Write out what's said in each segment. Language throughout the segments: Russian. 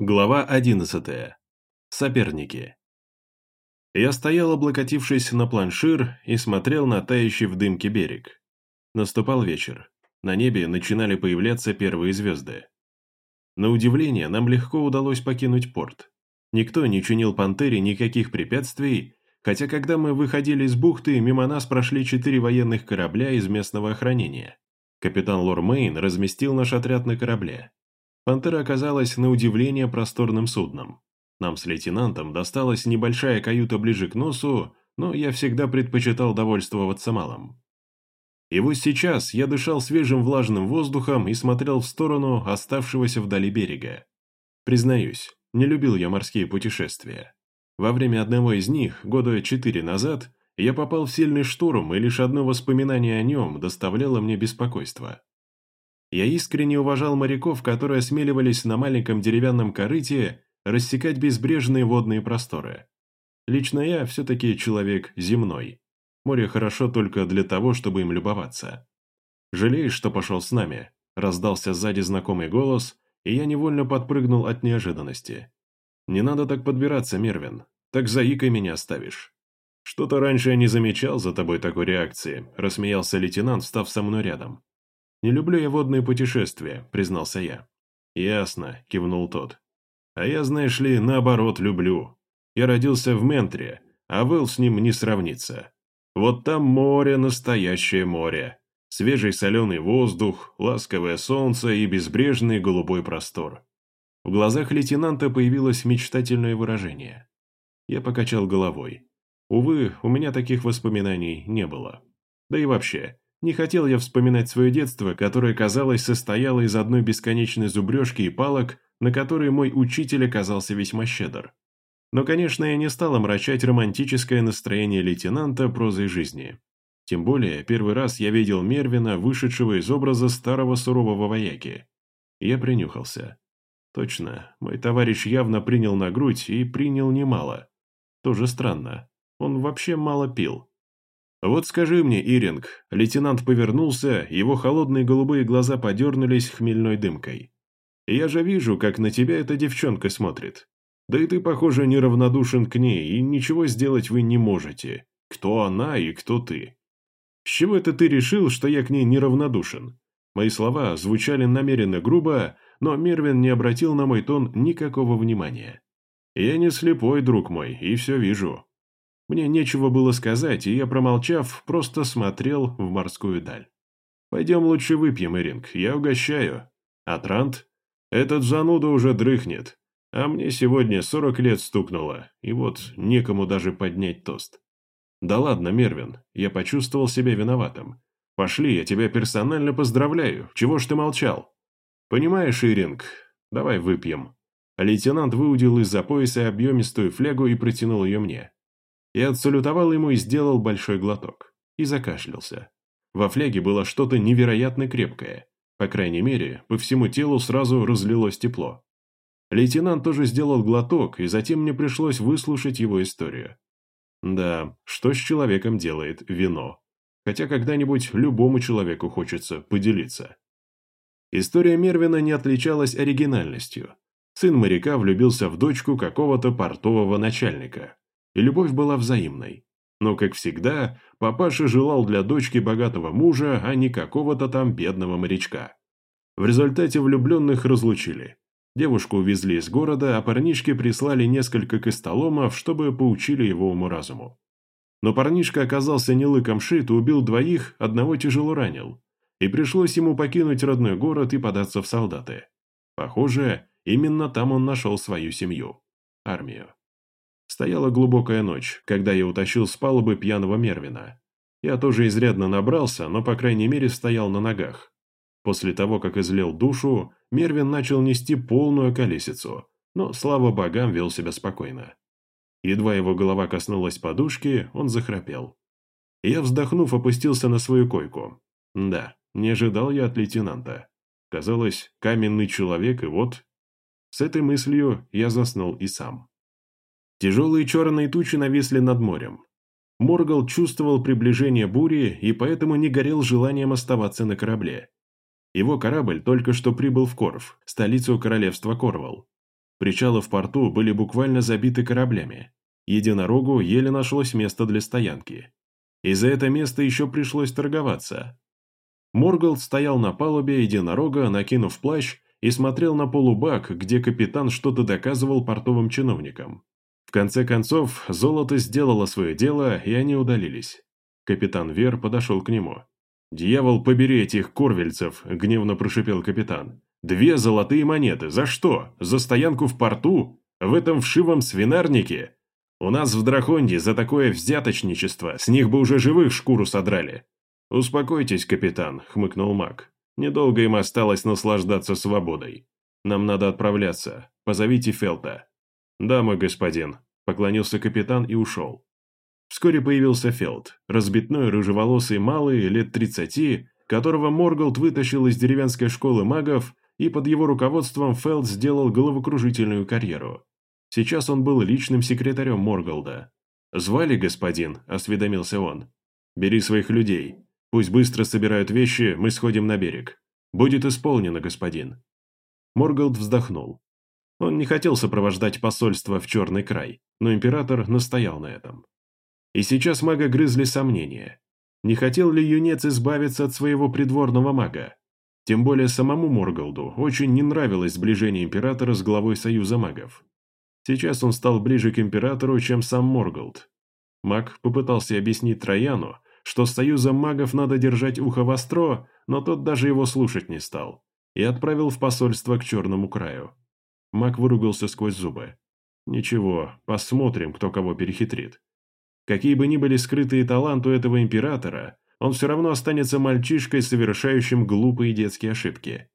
Глава 11. Соперники. Я стоял, облокотившись на планшир, и смотрел на тающий в дымке берег. Наступал вечер. На небе начинали появляться первые звезды. На удивление, нам легко удалось покинуть порт. Никто не чинил «Пантере» никаких препятствий, хотя когда мы выходили из бухты, мимо нас прошли четыре военных корабля из местного охранения. Капитан Лор Мейн разместил наш отряд на корабле. «Пантера» оказалась на удивление просторным судном. Нам с лейтенантом досталась небольшая каюта ближе к носу, но я всегда предпочитал довольствоваться малым. И вот сейчас я дышал свежим влажным воздухом и смотрел в сторону оставшегося вдали берега. Признаюсь, не любил я морские путешествия. Во время одного из них, года четыре назад, я попал в сильный шторм, и лишь одно воспоминание о нем доставляло мне беспокойство. Я искренне уважал моряков, которые осмеливались на маленьком деревянном корыте рассекать безбрежные водные просторы. Лично я все-таки человек земной. Море хорошо только для того, чтобы им любоваться. «Жалеешь, что пошел с нами?» – раздался сзади знакомый голос, и я невольно подпрыгнул от неожиданности. «Не надо так подбираться, Мервин. Так заикой меня оставишь». «Что-то раньше я не замечал за тобой такой реакции», – рассмеялся лейтенант, став со мной рядом. «Не люблю я водные путешествия», — признался я. «Ясно», — кивнул тот. «А я, знаешь ли, наоборот, люблю. Я родился в Ментре, а Вэл с ним не сравнится. Вот там море, настоящее море. Свежий соленый воздух, ласковое солнце и безбрежный голубой простор». В глазах лейтенанта появилось мечтательное выражение. Я покачал головой. Увы, у меня таких воспоминаний не было. Да и вообще, не хотел я вспоминать свое детство, которое, казалось, состояло из одной бесконечной зубрежки и палок, на которые мой учитель оказался весьма щедр. Но, конечно, я не стал омрачать романтическое настроение лейтенанта прозой жизни. Тем более, первый раз я видел Мервина, вышедшего из образа старого сурового вояки. Я принюхался. Точно, мой товарищ явно принял на грудь и принял немало. Тоже странно. Он вообще мало пил. «Вот скажи мне, Иринг», лейтенант повернулся, его холодные голубые глаза подернулись хмельной дымкой. «Я же вижу, как на тебя эта девчонка смотрит. Да и ты, похоже, неравнодушен к ней, и ничего сделать вы не можете. Кто она и кто ты?» «С чего это ты решил, что я к ней неравнодушен?» Мои слова звучали намеренно грубо, но Мервин не обратил на мой тон никакого внимания. «Я не слепой, друг мой, и все вижу. Мне нечего было сказать, и я, промолчав, просто смотрел в морскую даль. «Пойдем лучше выпьем, Эринг, я угощаю. А Трант? Этот зануда уже дрыхнет. А мне сегодня сорок лет стукнуло, и вот некому даже поднять тост». «Да ладно, Мервин, я почувствовал себя виноватым. Пошли, я тебя персонально поздравляю, чего ж ты молчал?» «Понимаешь, Иринг, давай выпьем». Лейтенант выудил из-за пояса объемистую флягу и протянул ее мне. Я отсалютовал ему и сделал большой глоток. И закашлялся. Во фляге было что-то невероятно крепкое. По крайней мере, по всему телу сразу разлилось тепло. Лейтенант тоже сделал глоток, и затем мне пришлось выслушать его историю. Да, что с человеком делает вино? Хотя когда-нибудь любому человеку хочется поделиться. История Мервина не отличалась оригинальностью. Сын моряка влюбился в дочку какого-то портового начальника и любовь была взаимной. Но, как всегда, папаша желал для дочки богатого мужа, а не какого-то там бедного морячка. В результате влюбленных разлучили. Девушку увезли из города, а парнишке прислали несколько костоломов, чтобы поучили его уму-разуму. Но парнишка оказался не лыком шит убил двоих, одного тяжело ранил. И пришлось ему покинуть родной город и податься в солдаты. Похоже, именно там он нашел свою семью – армию. Стояла глубокая ночь, когда я утащил с палубы пьяного Мервина. Я тоже изрядно набрался, но, по крайней мере, стоял на ногах. После того, как излил душу, Мервин начал нести полную колесицу, но, слава богам, вел себя спокойно. Едва его голова коснулась подушки, он захрапел. Я, вздохнув, опустился на свою койку. Да, не ожидал я от лейтенанта. Казалось, каменный человек, и вот... С этой мыслью я заснул и сам. Тяжелые черные тучи нависли над морем. Моргал чувствовал приближение бури и поэтому не горел желанием оставаться на корабле. Его корабль только что прибыл в Корф, столицу королевства Корвал. Причалы в порту были буквально забиты кораблями. Единорогу еле нашлось место для стоянки. И за это место еще пришлось торговаться. Моргалд стоял на палубе единорога, накинув плащ, и смотрел на полубак, где капитан что-то доказывал портовым чиновникам. В конце концов, золото сделало свое дело, и они удалились. Капитан Вер подошел к нему. «Дьявол, побери этих корвельцев!» – гневно прошипел капитан. «Две золотые монеты! За что? За стоянку в порту? В этом вшивом свинарнике? У нас в Трахонде за такое взяточничество с них бы уже живых шкуру содрали!» «Успокойтесь, капитан», – хмыкнул маг. «Недолго им осталось наслаждаться свободой. Нам надо отправляться. Позовите Фелда». «Да, мой господин», – поклонился капитан и ушел. Вскоре появился Фелд, разбитной, рыжеволосый малый, лет тридцати, которого Морголд вытащил из деревенской школы магов, и под его руководством Фелд сделал головокружительную карьеру. Сейчас он был личным секретарем Морголда. «Звали господин?» – осведомился он. «Бери своих людей. Пусть быстро собирают вещи, мы сходим на берег. Будет исполнено, господин». Морголд вздохнул. Он не хотел сопровождать посольство в Черный край, но император настоял на этом. И сейчас мага грызли сомнения. Не хотел ли юнец избавиться от своего придворного мага? Тем более самому Морголду очень не нравилось сближение императора с главой Союза магов. Сейчас он стал ближе к императору, чем сам Морголд. Маг попытался объяснить Трояну, что с Союзом магов надо держать ухо востро, но тот даже его слушать не стал, и отправил в посольство к Черному краю. Маг выругался сквозь зубы. «Ничего, посмотрим, кто кого перехитрит. Какие бы ни были скрытые таланты этого императора, он все равно останется мальчишкой, совершающим глупые детские ошибки».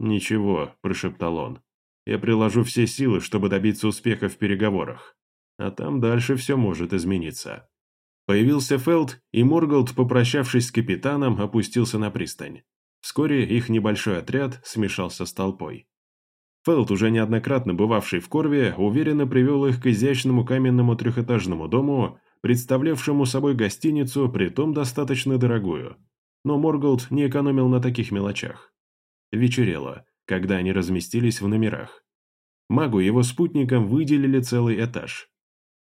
«Ничего», – прошептал он. «Я приложу все силы, чтобы добиться успеха в переговорах. А там дальше все может измениться». Появился Фелд, и Морголд, попрощавшись с капитаном, опустился на пристань. Вскоре их небольшой отряд смешался с толпой. Фелд, уже неоднократно бывавший в Корве, уверенно привел их к изящному каменному трехэтажному дому, представлявшему собой гостиницу, притом достаточно дорогую. Но Морголд не экономил на таких мелочах. Вечерело, когда они разместились в номерах. Магу и его спутникам выделили целый этаж.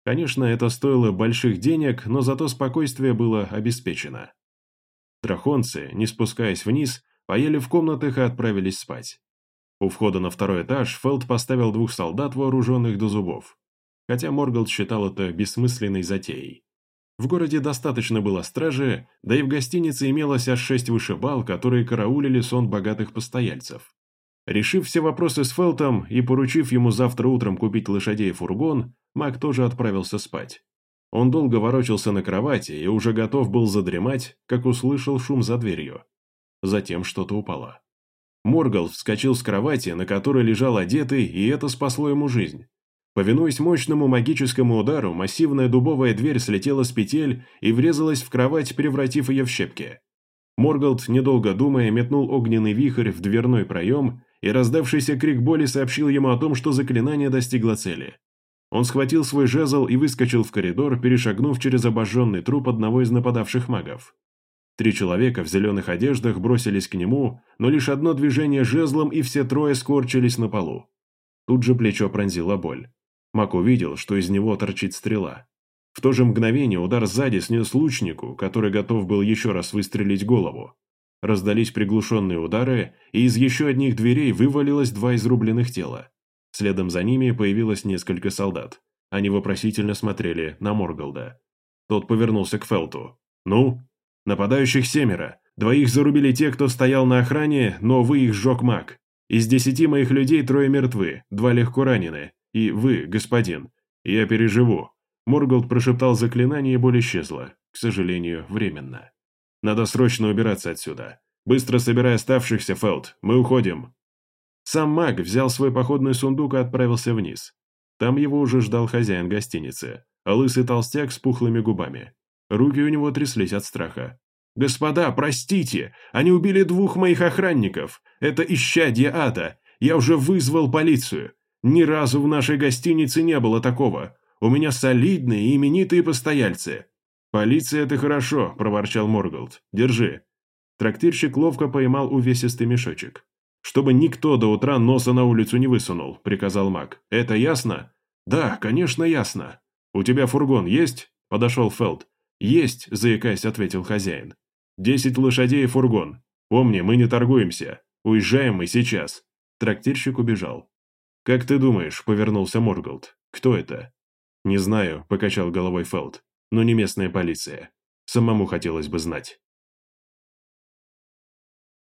Конечно, это стоило больших денег, но зато спокойствие было обеспечено. Трахонцы, не спускаясь вниз, поели в комнатах и отправились спать. У входа на второй этаж Фелд поставил двух солдат, вооруженных до зубов. Хотя Морголд считал это бессмысленной затеей. В городе достаточно было стражи, да и в гостинице имелось аж шесть вышибал, которые караулили сон богатых постояльцев. Решив все вопросы с Фелтом и поручив ему завтра утром купить лошадей и фургон, Мак тоже отправился спать. Он долго ворочался на кровати и уже готов был задремать, как услышал шум за дверью. Затем что-то упало. Моргал вскочил с кровати, на которой лежал одетый, и это спасло ему жизнь. Повинуясь мощному магическому удару, массивная дубовая дверь слетела с петель и врезалась в кровать, превратив ее в щепки. Моргалд, недолго думая, метнул огненный вихрь в дверной проем, и раздавшийся крик боли сообщил ему о том, что заклинание достигло цели. Он схватил свой жезл и выскочил в коридор, перешагнув через обожженный труп одного из нападавших магов. Три человека в зеленых одеждах бросились к нему, но лишь одно движение жезлом, и все трое скорчились на полу. Тут же плечо пронзила боль. Мак увидел, что из него торчит стрела. В то же мгновение удар сзади снес лучнику, который готов был еще раз выстрелить голову. Раздались приглушенные удары, и из еще одних дверей вывалилось два изрубленных тела. Следом за ними появилось несколько солдат. Они вопросительно смотрели на Морголда. Тот повернулся к Фелту. «Ну?» Нападающих семеро. Двоих зарубили те, кто стоял на охране, но вы их сжег маг. Из десяти моих людей трое мертвы, два легко ранены. И вы, господин. Я переживу». Морголд прошептал заклинание, и боль исчезла. К сожалению, временно. «Надо срочно убираться отсюда. Быстро собирай оставшихся, Фелд. Мы уходим». Сам маг взял свой походный сундук и отправился вниз. Там его уже ждал хозяин гостиницы, а лысый толстяк с пухлыми губами. Руки у него тряслись от страха. «Господа, простите! Они убили двух моих охранников! Это исчадье ада! Я уже вызвал полицию! Ни разу в нашей гостинице не было такого! У меня солидные и именитые постояльцы!» «Полиция – это хорошо», – проворчал Морголд. «Держи». Трактирщик ловко поймал увесистый мешочек. «Чтобы никто до утра носа на улицу не высунул», — приказал маг. «Это ясно?» «Да, конечно, ясно. У тебя фургон есть?» — подошел Фелд. «Есть», — заикаясь, ответил хозяин. «Десять лошадей и фургон. Помни, мы не торгуемся. Уезжаем мы сейчас». Трактирщик убежал. «Как ты думаешь?» — повернулся Морголд. «Кто это?» «Не знаю», — покачал головой Фелд. «Но не местная полиция. Самому хотелось бы знать».